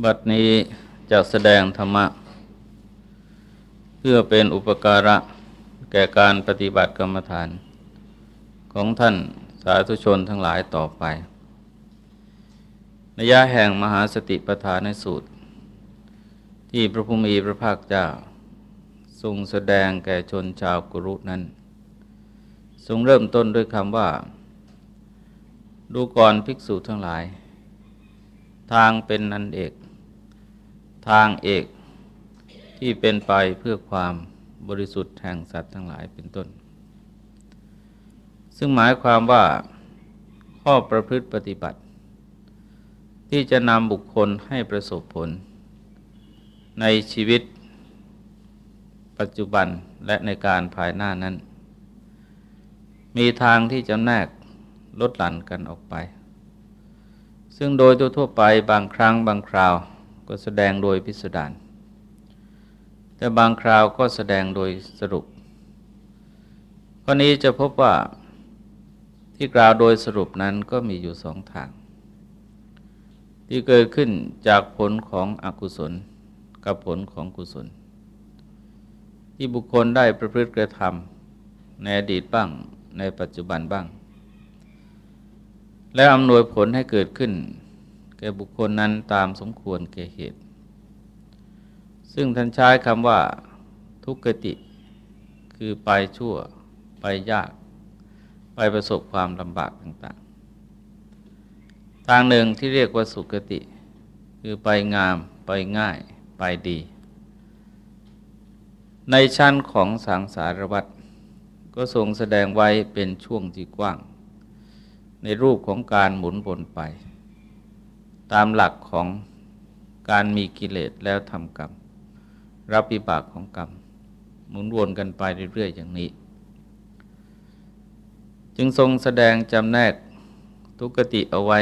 บัดนี้จะแสดงธรรมะ เพื่อเป็นอุปการะแก่การปฏิบัติกรรมฐาน ของท่านสาธุชนทั้งหลายต่อไปนยะแห่งมหาสติปัฏฐานในสูตร ที่พระพุมีพระภาคเจ้า ทรงแสดงแก่ชนชาวกุรุนั้น ทรงเริ่มต้นด้วยคำว่า ดูก่อนภิกษุทั้งหลาย ทางเป็นนันเอก ทางเอกที่เป็นไปเพื่อความบริสุทธิ์แห่งสัตว์ทั้งหลายเป็นต้น ซึ่งหมายความว่าข้อประพฤติปฏิบัติ ที่จะนำบุคคลให้ประสบผล ในชีวิต ปัจจุบันและในการภายหน้านั้น มีทางที่จะแนกลดหลั่นกันออกไป ซึ่งโดยทั่วไปบางครั้งบางคราว ก็แสดงโดยพิสดารแต่บางคราวก็แสดงโดยสรุปข้อนี้จะพบว่าที่กล่าวโดยสรุปนั้นก็มีอยู่สองทาง ที่เกิดขึ้นจากผลของอกุศลกับผลของกุศล ที่บุคคลได้ประพฤติกระทำในอดีตบ้างในปัจจุบันบ้าง และอำนวยผลให้เกิดขึ้น ก่บุคคลนั้นตามสมควรแก่เหตุ ซึ่งท่านใช้คำว่า ทุกขติ คือไปชั่ว ไปยาก ไปประสบความลำบากต่างๆ ทางหนึ่งที่เรียกว่าสุขติ คือไปงาม ไปง่าย ไปดี ในชั้นของสังสารวัตรก็ทรงแสดงไว้เป็นช่วงที่กว้าง ในรูปของการหมุนวนไป ตามหลักของการมีกิเลสแล้วทำกรรม รับวิบากของกรรม หมุนวนกันไปเรื่อยๆอย่างนี้ จึงทรงแสดงจำแนกทุกติเอาไว้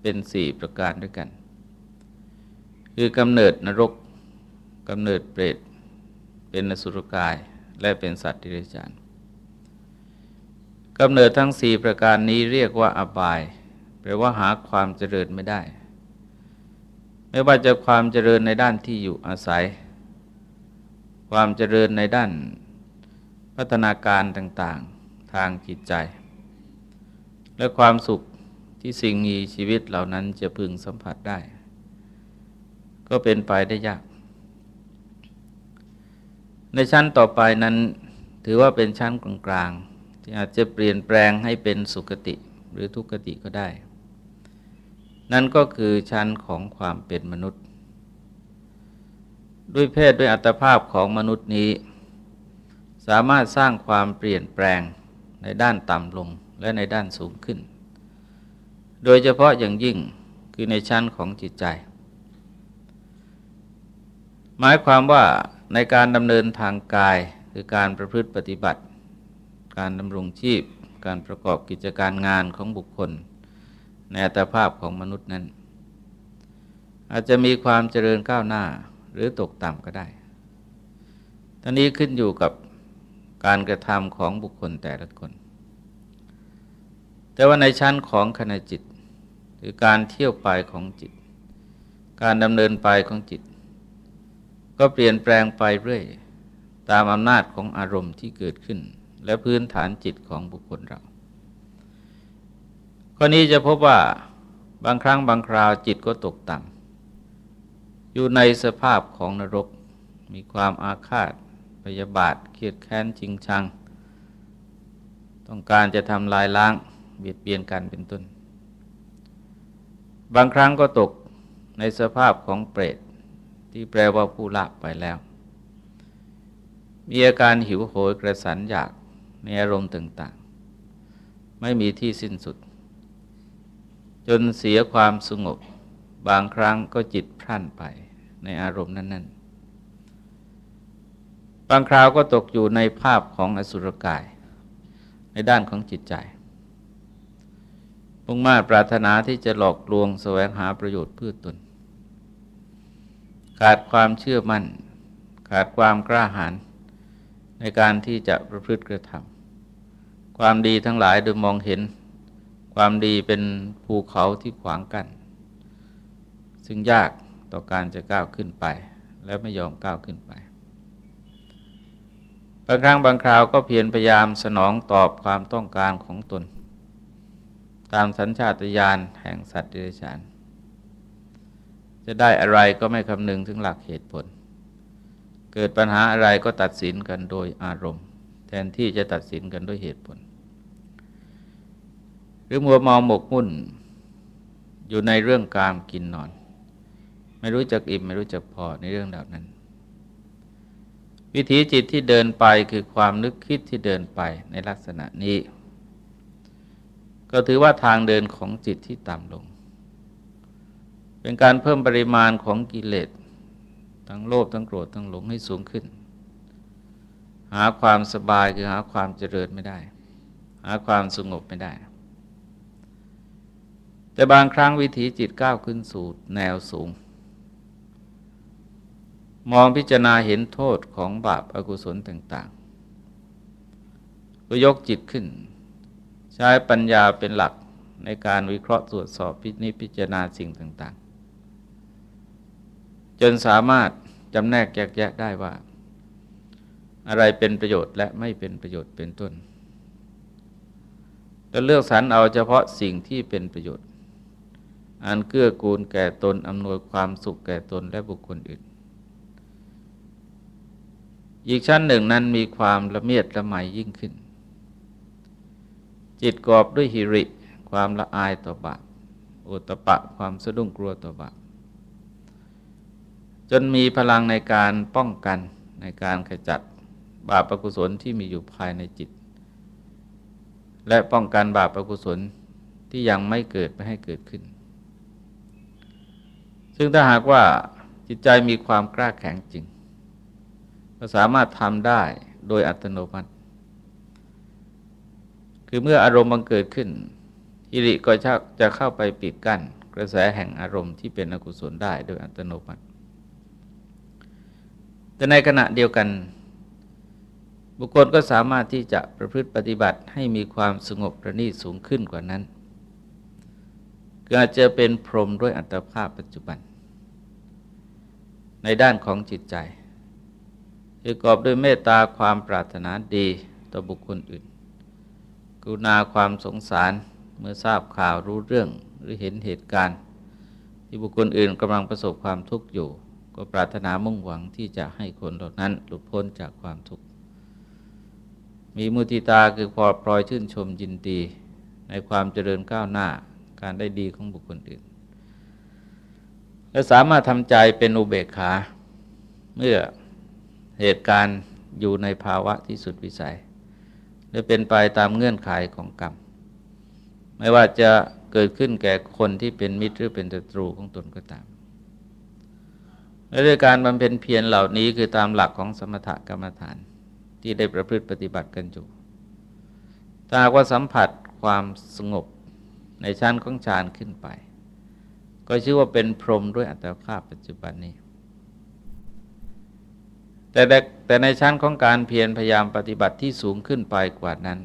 เป็นสี่ประการด้วยกัน คือกำเนิดนรกกำเนิดเปรตเป็นสุรกายและเป็นสัตว์ที่เรจานกำเนิดทั้งสี่ประการนี้เรียกว่าอบาย แปลว่าหาความเจริญไม่ได้ ไม่ว่าจะความเจริญในด้านที่อยู่อาศัย ความเจริญในด้านพัฒนาการต่างๆทางจิตใจ และความสุขที่สิ่งมีชีวิตเหล่านั้นจะพึงสัมผัสได้ ก็เป็นไปได้ยาก ในชั้นต่อไปนั้นถือว่าเป็นชั้นกลางๆที่อาจจะเปลี่ยนแปลงให้เป็นสุขติหรือทุกขติก็ได้ นั่นก็คือชั้นของความเป็นมนุษย์ ด้วยเพศด้วยอัตภาพของมนุษย์นี้ สามารถสร้างความเปลี่ยนแปลงในด้านต่ำลงและในด้านสูงขึ้น โดยเฉพาะอย่างยิ่งคือในชั้นของจิตใจ หมายความว่าในการดำเนินทางกายคือการประพฤติปฏิบัติ การดำรงชีพ การประกอบกิจการงานของบุคคล ในอัตภาพของมนุษย์นั้น อาจจะมีความเจริญก้าวหน้าหรือตกต่ำก็ได้ทั้งนี้ขึ้นอยู่กับการกระทำของบุคคลแต่ละคน แต่ว่าในชั้นของขณะจิต หรือการเที่ยวไปของจิต การดำเนินไปของจิต ก็เปลี่ยนแปลงไปเรื่อย ตามอำนาจของอารมณ์ที่เกิดขึ้น และพื้นฐานจิตของบุคคลเรา ข้อนี้จะพบว่าบางครั้งบางคราวจิตก็ตกต่ำอยู่ในสภาพของนรก มีความอาฆาตพยาบาทเครียดแค้นจริงชัง ต้องการจะทำลายล้างเบียดเบียนกันเป็นต้น บางครั้งก็ตกในสภาพของเปรตที่แปลว่าผู้ละไปแล้ว มีอาการหิวโหยกระสันอยากในอารมณ์ต่าง ๆ ไม่มีที่สิ้นสุด จนเสียความสงบบางครั้งก็จิตพรั่นไปในอารมณ์นั้น ๆ บางคราวก็ตกอยู่ในภาพของอสุรกาย ในด้านของจิตใจมุ่งมาปรารถนาที่จะหลอกลวงแสวงหาประโยชน์เพื่อตน ขาดความเชื่อมั่น ขาดความกล้าหาญในการที่จะประพฤติกระทำความดีทั้งหลายโดยมองเห็น ความดีเป็นภูเขาที่ขวางกัน้นซึ่งยากต่อการจะก้าวขึ้นไป และไม่ยอมก้าวขึ้นไป บางครั้งบางคราวก็เพียรพยายามสนองตอบความต้องการของตน ตามสัญชาตญาณแห่งสัตว์เดรัจฉาน จะได้อะไรก็ไม่คำนึงถึงหลักเหตุผล เกิดปัญหาอะไรก็ตัดสินกันโดยอารมณ์ แทนที่จะตัดสินกันด้วยเหตุผล หรือมัวมองหมกมุ่น อยู่ในเรื่องการกินนอน ไม่รู้จักอิ่มไม่รู้จักพอในเรื่องเหล่านั้น วิถีจิตที่เดินไปคือความนึกคิดที่เดินไปในลักษณะนี้ ก็ถือว่าทางเดินของจิตที่ต่ำลง เป็นการเพิ่มปริมาณของกิเลสทั้งโลภทั้งโกรธทั้งหลงให้สูงขึ้น หาความสบายคือหาความเจริญไม่ได้ หาความสงบไม่ได้ แต่บางครั้งวิถีจิตก้าวขึ้นสู่แนวสูง มองพิจารณาเห็นโทษของบาปอากุศลต่างๆ ก็ยกจิตขึ้น ใช้ปัญญาเป็นหลักในการวิเคราะห์ตรวจสอบพิจิพิจารณาสิ่งต่าง ๆ จนสามารถจำแนกแยกแยะได้ว่า อะไรเป็นประโยชน์และไม่เป็นประโยชน์เป็นต้นแล้วเลือกสรรเอาเฉพาะสิ่งที่เป็นประโยชน์ อันเกื้อกูลแก่ตนอำนวยความสุขแก่ตนและบุคคลอื่น อีกชั้นหนึ่งนั้นมีความละเมียดละไมยิ่งขึ้น จิตกอบด้วยหิริ ความละอายต่อบาปอุตปะความสะดุ้งกลัวต่อบาปจนมีพลังในการป้องกันในการขจัดบาปอกุศลที่มีอยู่ภายในจิต และป้องกันบาปอกุศลที่ยังไม่เกิดไม่ให้เกิดขึ้น ซึ่งถ้าหากว่าจิตใจมีความกล้าแข็งจริงก็สามารถทำได้โดยอัตโนมัติ คือเมื่ออารมณ์บังเกิดขึ้นอิริก็จะเข้าไปปิดกั้นกระแสแห่งอารมณ์ที่เป็นอกุศลได้โดยอัตโนมัติ แต่ในขณะเดียวกัน บุคคลก็สามารถที่จะประพฤติปฏิบัติให้มีความสงบประณีตสูงขึ้นกว่านั้นก็อาจจะเป็นพรหมด้วยอัตภาพปัจจุบัน ในด้านของจิตใจประกอบด้วยเมตตาความปรารถนาดีต่อบุคคลอื่น กรุณาความสงสารเมื่อทราบข่าวรู้เรื่องหรือเห็นเหตุการณ์ ที่บุคคลอื่นกำลังประสบความทุกข์อยู่ ก็ปรารถนามุ่งหวังที่จะให้คนเหล่านั้นหลุดพ้นจากความทุกข์ มีมุติตาคือพอปลอยชื่นชมยินดี ในความเจริญก้าวหน้าการได้ดีของบุคคลอื่น และสามารถทำใจเป็นอุเบกขา เมื่อเหตุการณ์อยู่ในภาวะที่สุดวิสัยและเป็นไปตามเงื่อนไขของกรรม ไม่ว่าจะเกิดขึ้นแก่คนที่เป็นมิตรหรือเป็นศัตรูของตนก็ตามและด้วยการบำเพ็ญเพียรเหล่านี้คือตามหลักของสมถกรรมฐานที่ได้ประพฤติปฏิบัติกันอยู่ถ้าว่าสัมผัสความสงบในชั้นของฌานขึ้นไป ก็ชื่อว่าเป็นพรหมด้วยอัตภาพปัจจุบันนี้ แต่แต่ในชั้นของการเพียรพยายามปฏิบัติที่สูงขึ้นไปกว่านั้น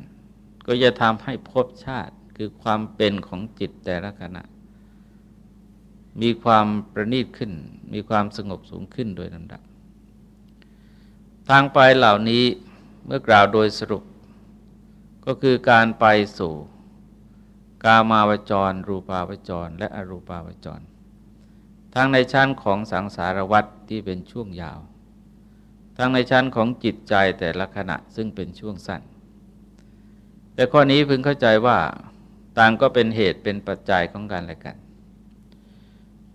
ก็จะทำให้พบชาติคือความเป็นของจิตแต่ละขณะ มีความประณีตขึ้น มีความสงบสูงขึ้นโดยลำดับ ทางไปเหล่านี้เมื่อกล่าวโดยสรุป ก็คือการไปสู่ กามาวจร รูปาวจร และอรูปาวจร ทั้งในชั้นของสังสารวัตรที่เป็นช่วงยาว ทั้งในชั้นของจิตใจแต่ละขณะซึ่งเป็นช่วงสั้น แต่ข้อนี้พึงเข้าใจว่าต่างก็เป็นเหตุเป็นปัจจัยของกันและกัน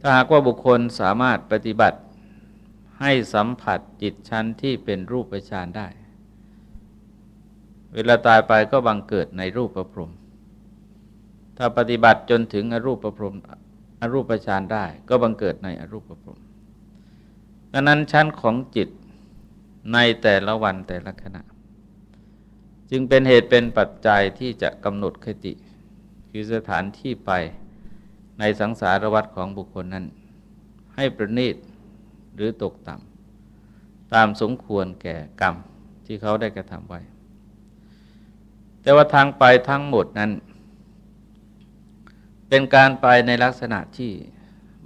ถ้าหากว่าบุคคลสามารถปฏิบัติให้สัมผัสจิตชั้นที่เป็นรูปฌานได้ เวลาตายไปก็บังเกิดในรูปประพรม ถ้าปฏิบัติจนถึงอรูปประพรมอรูปฌานได้ ก็บังเกิดในอรูปประพรมดังนั้นชั้นของจิตในแต่ละวันแต่ละขณะ จึงเป็นเหตุเป็นปัจจัยที่จะกำหนดคติ คือสถานที่ไปในสังสารวัฏของบุคคลนั้น ให้ประณีตหรือตกต่ำตามสมควรแก่กรรมที่เขาได้กระทำไว้ แต่ว่าทางไปทั้งหมดนั้น เป็นการไปในลักษณะที่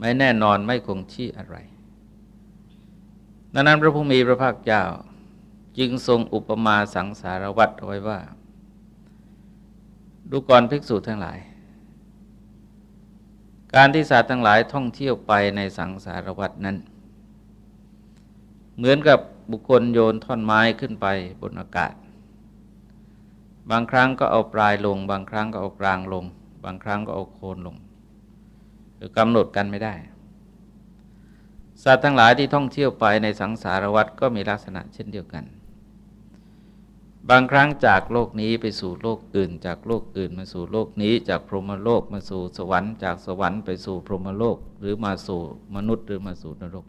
ไม่แน่นอนไม่คงที่อะไรดังนั้นพระผู้มีพระภาคเจ้า จึงทรงอุปมาสังสารวัตรไว้ว่า ดูก่อนภิกษุทั้งหลาย การที่สัตว์ทั้งหลายท่องเที่ยวไปในสังสารวัตรนั้น เหมือนกับบุคคลโยนท่อนไม้ขึ้นไปบนอากาศ บางครั้งก็เอาปลายลง บางครั้งก็เอากลางลง บางครั้งก็เอาโคนลงคือกำหนดกันไม่ได้ สัตว์ทั้งหลายที่ท่องเที่ยวไปในสังสารวัฏก็มีลักษณะเช่นเดียวกัน บางครั้งจากโลกนี้ไปสู่โลกอื่น จากโลกอื่นมาสู่โลกนี้ จากพรหมโลกมาสู่สวรรค์ จากสวรรค์ไปสู่พรหมโลก หรือมาสู่มนุษย์หรือมาสู่นรก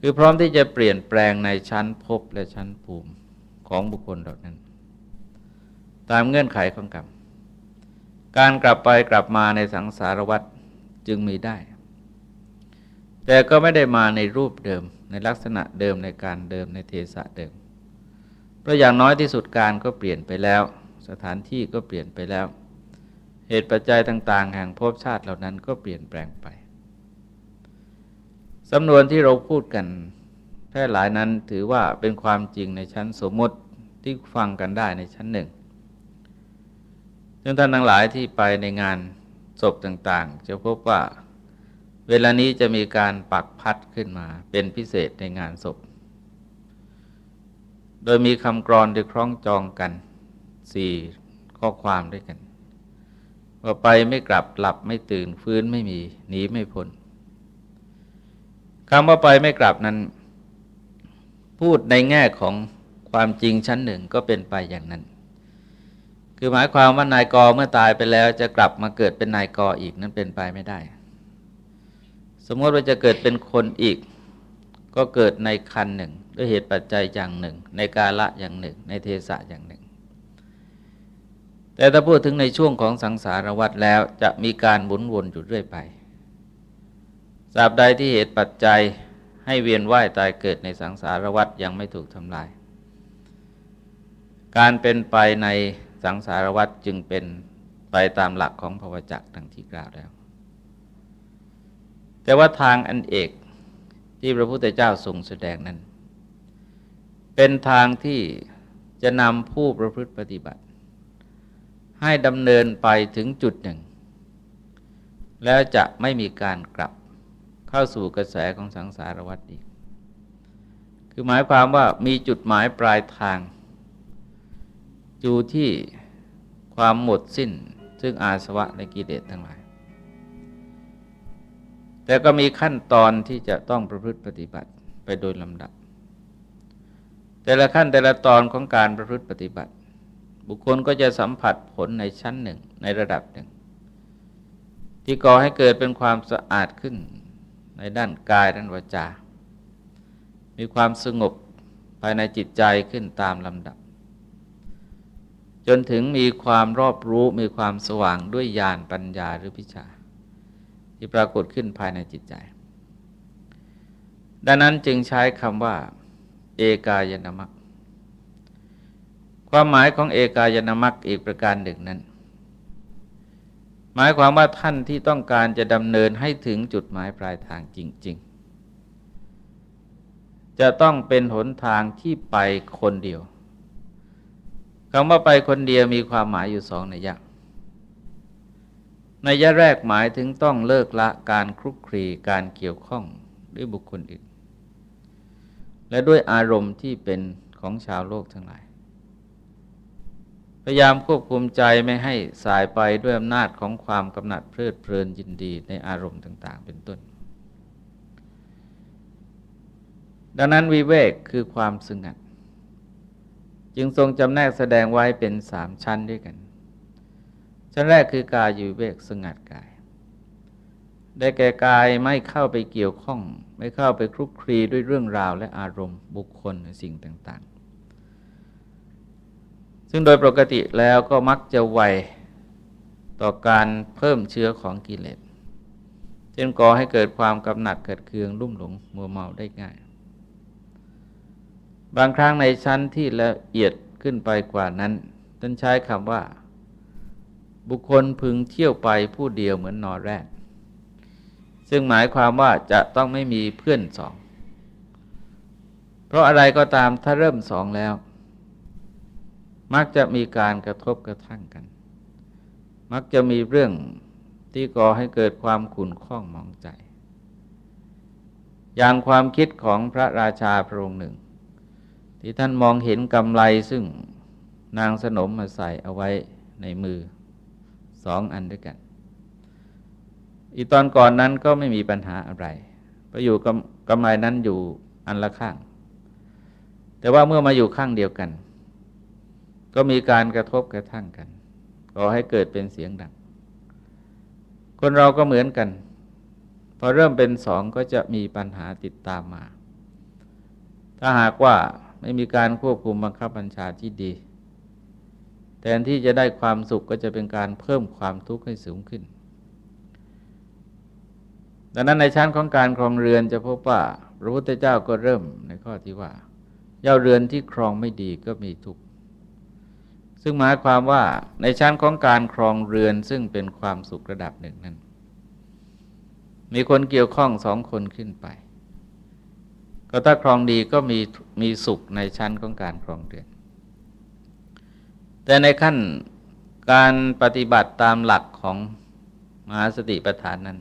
คือพร้อมที่จะเปลี่ยนแปลงในชั้นภพและชั้นภูมิของบุคคลเหล่านั้น ตามเงื่อนไขของกรรม การกลับไปกลับมาในสังสารวัฏจึงมีได้ แต่ก็ไม่ได้มาในรูปเดิมในลักษณะเดิมในการเดิมในเทสะเดิม เพราะอย่างน้อยที่สุดการก็เปลี่ยนไปแล้ว สถานที่ก็เปลี่ยนไปแล้ว เหตุปัจจัยต่าง ๆ แห่งภพชาติเหล่านั้นก็เปลี่ยนแปลงไปสำนวนที่เราพูดกันแพร่หลายนั้นถือว่าเป็นความจริงในชั้นสมมติที่ฟังกันได้ในชั้นหนึ่ง ซึ่งท่านทั้งหลายที่ไปในงานศพต่างๆ จะพบว่าเวลานี้จะมีการปักพัดขึ้นมาเป็นพิเศษในงานศพ โดยมีคำกรอนที่คล้องจองกันสี่ข้อความด้วยกัน ว่าไปไม่กลับหลับไม่ตื่นฟื้นไม่มีหนีไม่พ้นคำว่าไปไม่กลับนั้น พูดในแง่ของความจริงชั้นหนึ่งก็เป็นไปอย่างนั้น คือหมายความว่านายกเมื่อตายไปแล้วจะกลับมาเกิดเป็นนายกอีกนั้นเป็นไปไม่ได้ สมมติว่าจะเกิดเป็นคนอีก ก็เกิดในคันหนึ่ง ด้วยเหตุปัจจัยอย่างหนึ่ง ในกาละอย่างหนึ่ง ในเทศะอย่างหนึ่ง แต่ถ้าพูดถึงในช่วงของสังสารวัฏแล้วจะมีการหมุนวนอยู่เรื่อยไปสาบใดที่เหตุปัจจัยให้เวียนว่ายตายเกิดในสังสารวัฏยังไม่ถูกทำลาย การเป็นไปใน สังสารวัฏจึงเป็นไปตามหลักของภวจักรดังที่กล่าวแล้ว แต่ว่าทางอันเอกที่พระพุทธเจ้าทรงแสดงนั้น เป็นทางที่จะนำผู้ประพฤติปฏิบัติ ให้ดำเนินไปถึงจุดหนึ่ง แล้วจะไม่มีการกลับเข้าสู่กระแสของสังสารวัฏอีก คือหมายความว่ามีจุดหมายปลายทาง อยู่ที่ความหมดสิ้น ซึ่งอาสวะในกิเลสทั้งหลาย แต่ก็มีขั้นตอนที่จะต้องประพฤติปฏิบัติไปโดยลำดับ แต่ละขั้นแต่ละตอนของการประพฤติปฏิบัติ บุคคลก็จะสัมผัสผลในชั้นหนึ่งในระดับหนึ่ง ที่ก่อให้เกิดเป็นความสะอาดขึ้นในด้านกายด้านวาจา มีความสงบภายในจิตใจขึ้นตามลำดับ จนถึงมีความรอบรู้มีความสว่างด้วยญาณปัญญาหรือพิชา ที่ปรากฏขึ้นภายในจิตใจ ดังนั้นจึงใช้คำว่า เอกายนามัคความหมายของเอกายนามัคอีกประการหนึ่งนั้น หมายความว่าท่านที่ต้องการจะดำเนินให้ถึงจุดหมายปลายทางจริง ๆ จะต้องเป็นหนทางที่ไปคนเดียว คำว่าไปคนเดียวมีความหมายอยู่สองในยะในยะแรกหมายถึงต้องเลิกละการคลุกคลีการเกี่ยวข้องด้วยบุคคลอื่น และด้วยอารมณ์ที่เป็นของชาวโลกทั้งหลาย พยายามควบคุมใจไม่ให้สายไปด้วยอำนาจของความกำหนัดเพลิดเพลินยินดีในอารมณ์ต่าง ๆ เป็นต้น ดังนั้นวิเวกคือความสงัด จึงทรงจำแนกแสดงไว้เป็นสามชั้นด้วยกัน ชั้นแรกคือกายอยู่เวกสงัดกาย ได้แก่กายไม่เข้าไปเกี่ยวข้อง ไม่เข้าไปคลุกคลีด้วยเรื่องราวและอารมณ์บุคคลสิ่งต่าง ๆ ซึ่งโดยปกติแล้วก็มักจะไวต่อการเพิ่มเชื้อของกิเลสเช่นก่อให้เกิดความกำหนัดเกิดเคืองรุ่มหลงมัวเมาได้ง่าย บางครั้งในชั้นที่ละเอียดขึ้นไปกว่านั้นท่านใช้คำว่า บุคคลพึงเที่ยวไปผู้เดียวเหมือนนอแรก ซึ่งหมายความว่าจะต้องไม่มีเพื่อนสอง เพราะอะไรก็ตามถ้าเริ่มสองแล้ว มักจะมีการกระทบกระทั่งกัน มักจะมีเรื่องที่ก่อให้เกิดความขุ่นข้องมองใจ อย่างความคิดของพระราชาพระองค์หนึ่ง ที่ท่านมองเห็นกำไลซึ่งนางสนมมาใส่เอาไว้ในมือสองอันด้วยกัน อีตอนก่อนนั้นก็ไม่มีปัญหาอะไรเพราะอยู่กำไรนั้นอยู่อันละข้าง แต่ว่าเมื่อมาอยู่ข้างเดียวกัน ก็มีการกระทบกระทั่งกันก่อให้เกิดเป็นเสียงดัง คนเราก็เหมือนกัน พอเริ่มเป็นสองก็จะมีปัญหาติดตามมา ถ้าหากว่า ไม่มีการควบคุมบังคับบัญชาที่ดี แทนที่จะได้ความสุขก็จะเป็นการเพิ่มความทุกข์ให้สูงขึ้น ดังนั้นในชั้นของการครองเรือนจะพบว่าพระพุทธเจ้าก็เริ่มในข้อที่ว่าเย้าเรือนที่ครองไม่ดีก็มีทุกข์ซึ่งหมายความว่าในชั้นของการครองเรือนซึ่งเป็นความสุขระดับหนึ่งนั้น มีคนเกี่ยวข้องสองคนขึ้นไป ก็ถ้าครองดีก็มีมีสุขในชั้นของการครองเรือน แต่ในขั้นการปฏิบัติตามหลักของมหาสติปัฏฐานนั้น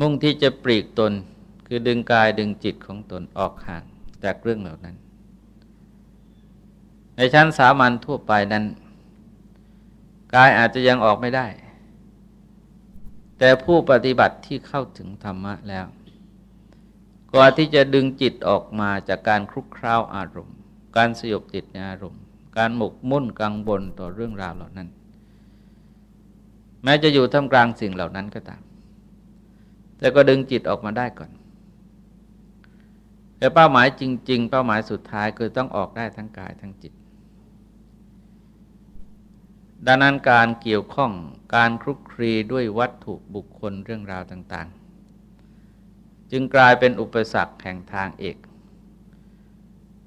มุ่งที่จะปลีกตนคือดึงกายดึงจิตของตนออกห่างจากเรื่องเหล่านั้น ในชั้นสามัญทั่วไปนั้น กายอาจจะยังออกไม่ได้ แต่ผู้ปฏิบัติที่เข้าถึงธรรมะแล้ว กว่าที่จะดึงจิตออกมาจากการคลุกคล้าวอารมณ์ การสยบติดในอารมณ์ การหมกมุ่นกังวลต่อเรื่องราวเหล่านั้น แม้จะอยู่ท่ามกลางสิ่งเหล่านั้นก็ตาม แต่ก็ดึงจิตออกมาได้ก่อนแต่เป้าหมายจริง ๆ เป้าหมายสุดท้ายคือต้องออกได้ทั้งกายทั้งจิต ดังนั้นการเกี่ยวข้องการคลุกคลีด้วยวัตถุบุคคลเรื่องราวต่างๆ จึงกลายเป็นอุปสรรคแห่งทางเอก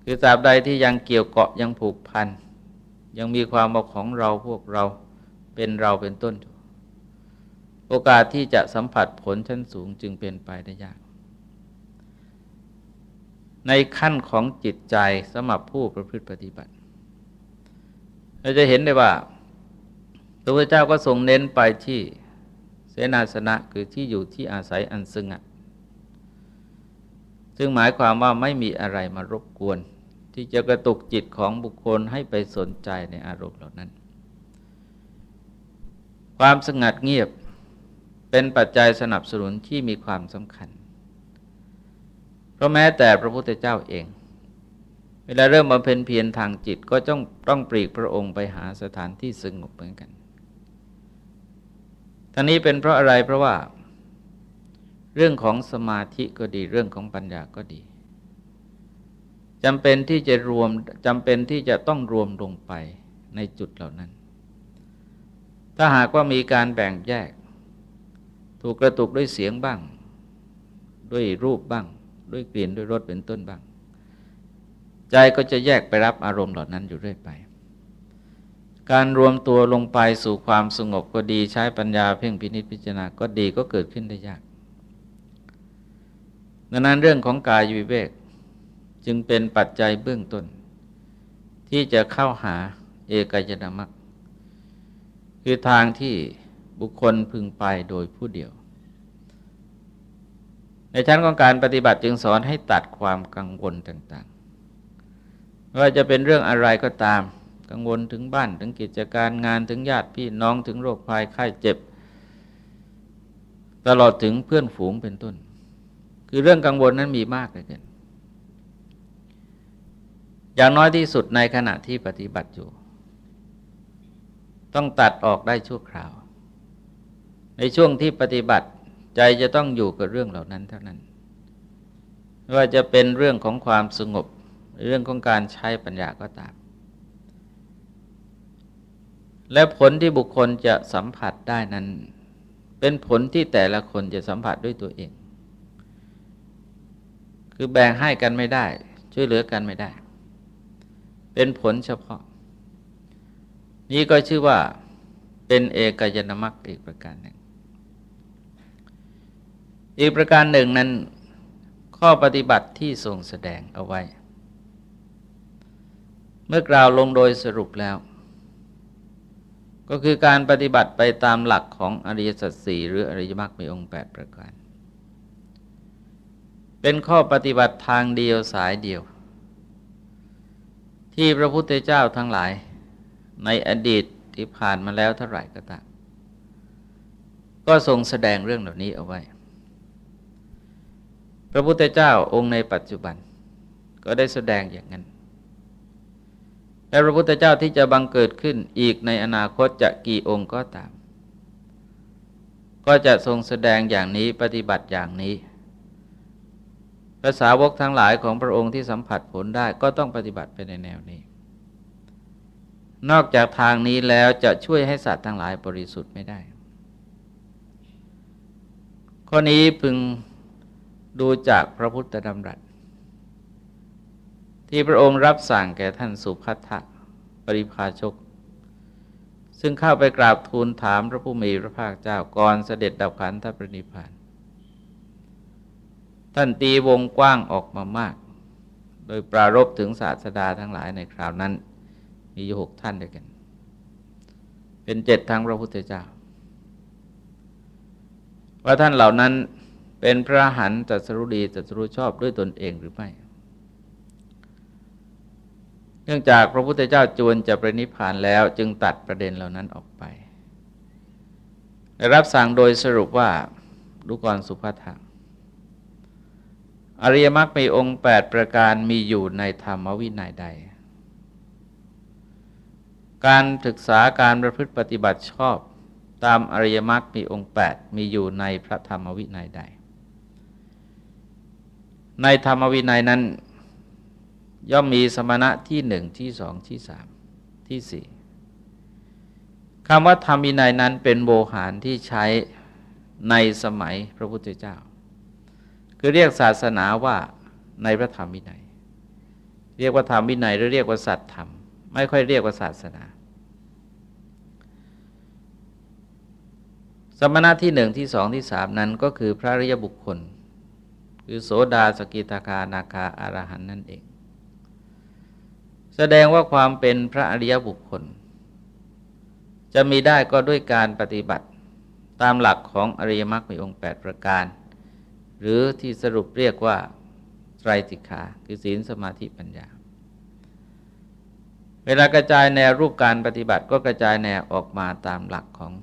คือตราบใดที่ยังเกี่ยวเกาะยังผูกพัน ยังมีความบอกของเราพวกเราเป็นเราเป็นต้น โอกาสที่จะสัมผัสผลชั้นสูงจึงเป็นไปได้ยาก ในขั้นของจิตใจสำหรับผู้ประพฤติปฏิบัติ เราจะเห็นได้ว่าพระพุทธเจ้าก็ทรงเน้นไปที่เสนาสนะคือที่อยู่ที่อาศัยอันสงัด ซึ่งหมายความว่าไม่มีอะไรมารบกวน ที่จะกระตุกจิตของบุคคลให้ไปสนใจในอารมณ์เหล่านั้น ความสงัดเงียบเป็นปัจจัยสนับสนุนที่มีความสำคัญ เพราะแม้แต่พระพุทธเจ้าเอง เวลาเริ่มมาเพ็ญเพียรทางจิตก็ต้องต้องปลีกพระองค์ไปหาสถานที่สงบเหมือนกันท่านี้เป็นเพราะอะไรเพราะว่า เรื่องของสมาธิก็ดีเรื่องของปัญญาก็ดีจำเป็นที่จะรวมจำเป็นที่จะต้องรวมลงไปในจุดเหล่านั้น ถ้าหากว่ามีการแบ่งแยก ถูกกระตุกด้วยเสียงบ้าง ด้วยรูปบ้าง ด้วยกลิ่นด้วยรสเป็นต้นบ้าง ใจก็จะแยกไปรับอารมณ์เหล่านั้นอยู่เรื่อยไป การรวมตัวลงไปสู่ความสงบก็ดีใช้ปัญญาเพ่งพินิจพิจารณาก็ดีก็เกิดขึ้นได้ยาก ดังนั้นเรื่องของกายวิเวก จึงเป็นปัจจัยเบื้องต้น ที่จะเข้าหาเอกายนามัคคือทางที่บุคคลพึงไปโดยผู้เดียว ในชั้นของการปฏิบัติจึงสอนให้ตัดความกังวลต่างๆ ว่าจะเป็นเรื่องอะไรก็ตาม กังวลถึงบ้านถึงกิจการงานถึงญาติพี่น้องถึงโรคภัยไข้เจ็บ ตลอดถึงเพื่อนฝูงเป็นต้น คือเรื่องกังวลนั้นมีมากเลยกันอย่างน้อยที่สุดในขณะที่ปฏิบัติอยู่ ต้องตัดออกได้ชั่วคราว ในช่วงที่ปฏิบัติใจจะต้องอยู่กับเรื่องเหล่านั้นเท่านั้นไม่ว่าจะเป็นเรื่องของความสงบ เรื่องของการใช้ปัญญาก็ตาม และผลที่บุคคลจะสัมผัสได้นั้น เป็นผลที่แต่ละคนจะสัมผัสด้วยตัวเอง คือแบ่งให้กันไม่ได้ ช่วยเหลือกันไม่ได้ เป็นผลเฉพาะ นี้ก็ชื่อว่าเป็นเอกยนามักอีกประการหนึ่ง อีกประการหนึ่งนั้น ข้อปฏิบัติที่ทรงแสดงเอาไว้ เมื่อกล่าวลงโดยสรุปแล้ว ก็คือการปฏิบัติไปตามหลักของอริยสัจสี่หรืออริยมรรคมีองค์ 8 ประการ เป็นข้อปฏิบัติทางเดียวสายเดียว ที่พระพุทธเจ้าทั้งหลาย ในอดีตที่ผ่านมาแล้วเท่าไหร่ก็ตามก็ทรงแสดงเรื่องเหล่านี้เอาไว้ พระพุทธเจ้าองค์ในปัจจุบัน ก็ได้แสดงอย่างนั้น และพระพุทธเจ้าที่จะบังเกิดขึ้นอีกในอนาคตจะกี่องค์ก็ตาม ก็จะทรงแสดงอย่างนี้ปฏิบัติอย่างนี้ ภาษาวกทั้งหลายของพระองค์ที่สัมผัสผลได้ก็ต้องปฏิบัติไปในแนวนี้ นอกจากทางนี้แล้วจะช่วยให้สัตว์ทั้งหลายบริสุทธิ์ไม่ได้ ข้อนี้พึงดูจากพระพุทธดำรัส ที่พระองค์รับสั่งแก่ท่านสุภัทะปริภาชก ซึ่งเข้าไปกราบทูลถามพระผู้มีพระภาคเจ้าก่อนเสด็จดับขันธปรินิพาน ท่านตีวงกว้างออกมามาก โดยปรารบถึงศาสดาทั้งหลายในคราวนั้น มีอยู่หกท่านด้วยกัน เป็นเจ็ดทั้งพระพุทธเจ้า ว่าท่านเหล่านั้นเป็นพระหันจัสรุดีจัสรุชอบด้วยตนเองหรือไม่เนื่องจากพระพุทธเจ้าจวนจะประนิพานแล้วจึงตัดประเด็นเหล่านั้นออกไปได้รับสั่งโดยสรุปว่าดูกรสุภาษา อริยมรรคมีองค์ 8 ประการมีอยู่ในธรรมวินัยใด การศึกษาการประพฤติปฏิบัติชอบ ตามอริยมรรคมีองค์ 8 มีอยู่ในพระธรรมวินัยใด ในธรรมวินัยนั้น ย่อมมีสมณะที่หนึ่งที่สองที่สามที่สี่คำว่าธรรมวินัยนั้นเป็นโบหารที่ใช้ในสมัยพระพุทธเจ้า คือเรียกศาสนาว่าในพระธรรมวินัย เรียกว่าธรรมวินัยหรือเรียกว่าสัตธรรม ไม่ค่อยเรียกว่าศาสนา สมณะที่หนึ่งที่สองที่สามนั้นก็คือพระริยบุคคล คือโสดาสกิทาคานาคาอารหันนั่นเอง แสดงว่าความเป็นพระอริยบุคคล จะมีได้ก็ด้วยการปฏิบัติตามหลักของอริยมรรคมีองค์ 8 ประการ หรือที่สรุปเรียกว่าไตรสิกขาคือศีลสมาธิปัญญา เวลากระจายแนวรูปการปฏิบัติก็กระจายแนวออกมาตามหลักของ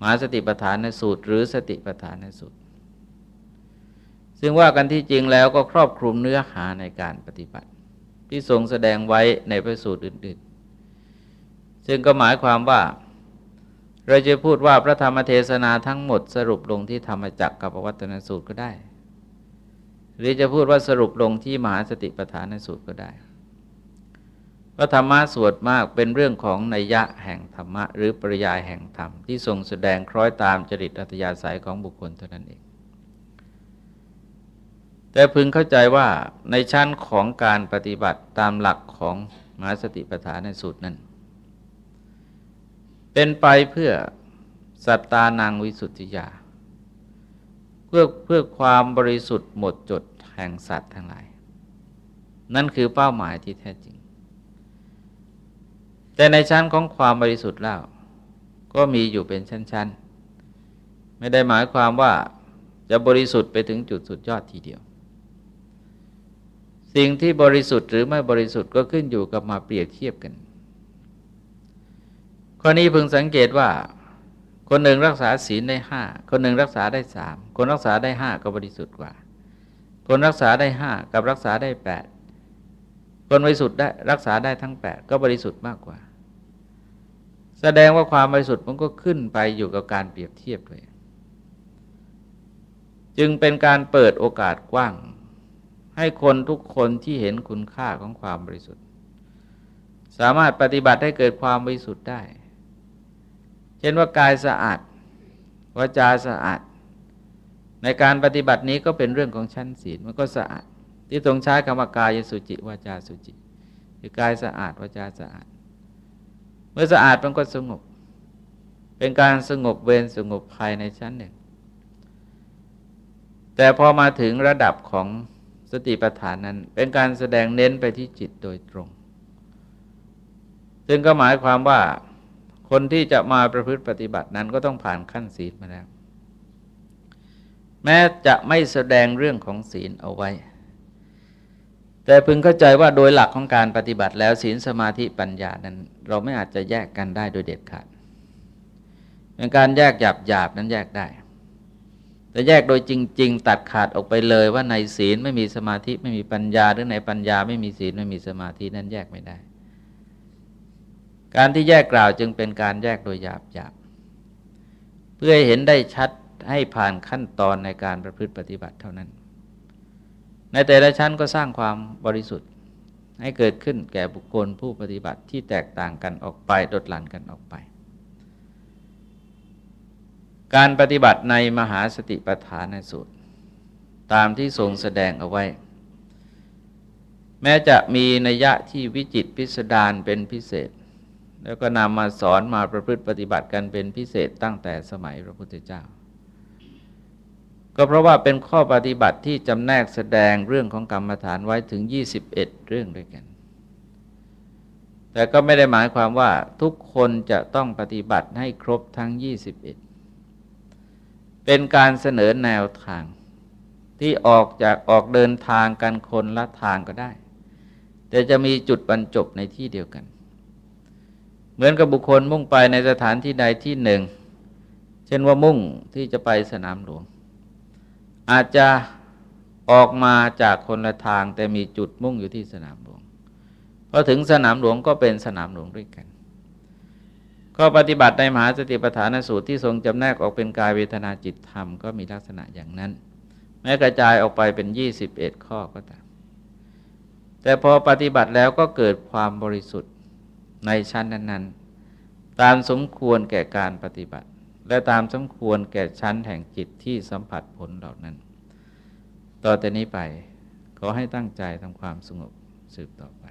มหาสติปัฏฐานในสูตร หรือสติปัฏฐานในสูตร ซึ่งว่ากันที่จริงแล้วก็ครอบคลุมเนื้อหาในการปฏิบัติ ที่ทรงแสดงไว้ในพระสูตรอื่น ๆ ซึ่งก็หมายความว่า เราจะพูดว่าพระธรรมเทศนาทั้งหมดสรุปลงที่ธรรมจักรกับวัตนสูตรก็ได้ หรือจะพูดว่าสรุปลงที่มหาสติปัฏฐานสูตรก็ได้พระธรรมะสวดมากเป็นเรื่องของนัยยะแห่งธรรมะ หรือปริยายแห่งธรรม ที่ทรงแสดงคล้อยตามจริตอัตยาศัยของบุคคลเท่านั้นเอง แต่พึงเข้าใจว่าในชั้นของการปฏิบัติตามหลักของมหาสติปัฏฐานในสูตรนั้น เป็นไปเพื่อสัตตานางวิสุทธิยา เพื่อเพื่อความบริสุทธิ์หมดจดแห่งสัตว์ทั้งหลาย นั่นคือเป้าหมายที่แท้จริง แต่ในชั้นของความบริสุทธิ์แล้วก็มีอยู่เป็นชั้น ๆ ไม่ได้หมายความว่าจะบริสุทธิ์ไปถึงจุดสุดยอดทีเดียว สิ่งที่บริสุทธิ์หรือไม่บริสุทธิ์ก็ขึ้นอยู่กับมาเปรียบเทียบกัน ข้อนี้พึงสังเกตว่า คนหนึ่งรักษาศีลได้ห้าคนหนึ่งรักษาได้สามคนรักษาได้ห้าก็บริสุทธิ์กว่า คนรักษาได้ห้ากับรักษาได้แปดคนบริสุทธิ์ได้รักษาได้ทั้งแปดก็บริสุทธิ์มากกว่า แสดงว่าความบริสุทธิ์มันก็ขึ้นไปอยู่กับการเปรียบเทียบด้วยจึงเป็นการเปิดโอกาสกว้าง ให้คนทุกคนที่เห็นคุณค่าของความบริสุทธิ์ สามารถปฏิบัติให้เกิดความบริสุทธิ์ได้ เช่นว่ากายสะอาดวาจาสะอาด ในการปฏิบัตินี้ก็เป็นเรื่องของชั้นศีลมันก็สะอาด ที่ตรงใช้คำว่ากายสุจิวาจาสุจิคือกายสะอาดวาจาสะอาด เมื่อสะอาดมันก็สงบ เป็นการสงบเวรสงบภายในชั้นหนึ่ง แต่พอมาถึงระดับของสติปัฏฐานนั้น เป็นการแสดงเน้นไปที่จิตโดยตรง ซึ่งก็หมายความว่า คนที่จะมาประพฤติปฏิบัตินั้นก็ต้องผ่านขั้นศีลมาแล้ว แม้จะไม่แสดงเรื่องของศีลเอาไว้ แต่พึงเข้าใจว่าโดยหลักของการปฏิบัติแล้วศีลสมาธิปัญญานั้น เราไม่อาจจะแยกกันได้โดยเด็ดขาดเป็นการแยกหยาบหยาบนั้นแยกได้ แต่แยกโดยจริง ๆ ตัดขาดออกไปเลยว่าในศีลไม่มีสมาธิไม่มีปัญญาหรือในปัญญาไม่มีศีลไม่มีสมาธินั้นแยกไม่ได้ การที่แยกกล่าวจึงเป็นการแยกโดยหยาบหยาบเพื่อเห็นได้ชัดให้ผ่านขั้นตอนในการประพฤติปฏิบัติเท่านั้น ในแต่ละชั้นก็สร้างความบริสุทธิ์ให้เกิดขึ้นแก่บุคคลผู้ปฏิบัติที่แตกต่างกันออกไปดดหลั่นกันออกไป การปฏิบัติในมหาสติปัฏฐานสูตร ตามที่ทรงแสดงเอาไว้ แม้จะมีนัยยะที่วิจิตพิสดารเป็นพิเศษ แล้วก็นำมาสอนมาประพฤติปฏิบัติกันเป็นพิเศษตั้งแต่สมัยพระพุทธเจ้า ก็เพราะว่าเป็นข้อปฏิบัติที่จำแนกแสดงเรื่องของกรรมฐานไว้ถึง 21 เรื่องด้วยกัน แต่ก็ไม่ได้หมายความว่าทุกคนจะต้องปฏิบัติให้ครบทั้ง 21 เป็นการเสนอแนวทางที่ออกจากออกเดินทางกันคนละทางก็ได้ แต่จะมีจุดบรรจบในที่เดียวกัน เหมือนกับบุคคลมุ่งไปในสถานที่ใดที่หนึ่ง เช่นว่ามุ่งที่จะไปสนามหลวง อาจจะออกมาจากคนละทางแต่มีจุดมุ่งอยู่ที่สนามหลวงพอถึงสนามหลวงก็เป็นสนามหลวงด้วยกันก็ปฏิบัติในมหาสติปัฏฐานสูตรที่ทรงจำแนกออกเป็นกายเวทนาจิตธรรมก็มีลักษณะอย่างนั้น แม้กระจายออกไปเป็น 21 ข้อก็ตาม แต่พอปฏิบัติแล้วก็เกิดความบริสุทธิ์ ในชั้นนั้น ๆ ตามสมควรแก่การปฏิบัติ และตามสมควรแก่ชั้นแห่งจิตที่สัมผัสผลเหล่านั้น ต่อแต่นี้ไปขอให้ตั้งใจทำความสงบสืบต่อไป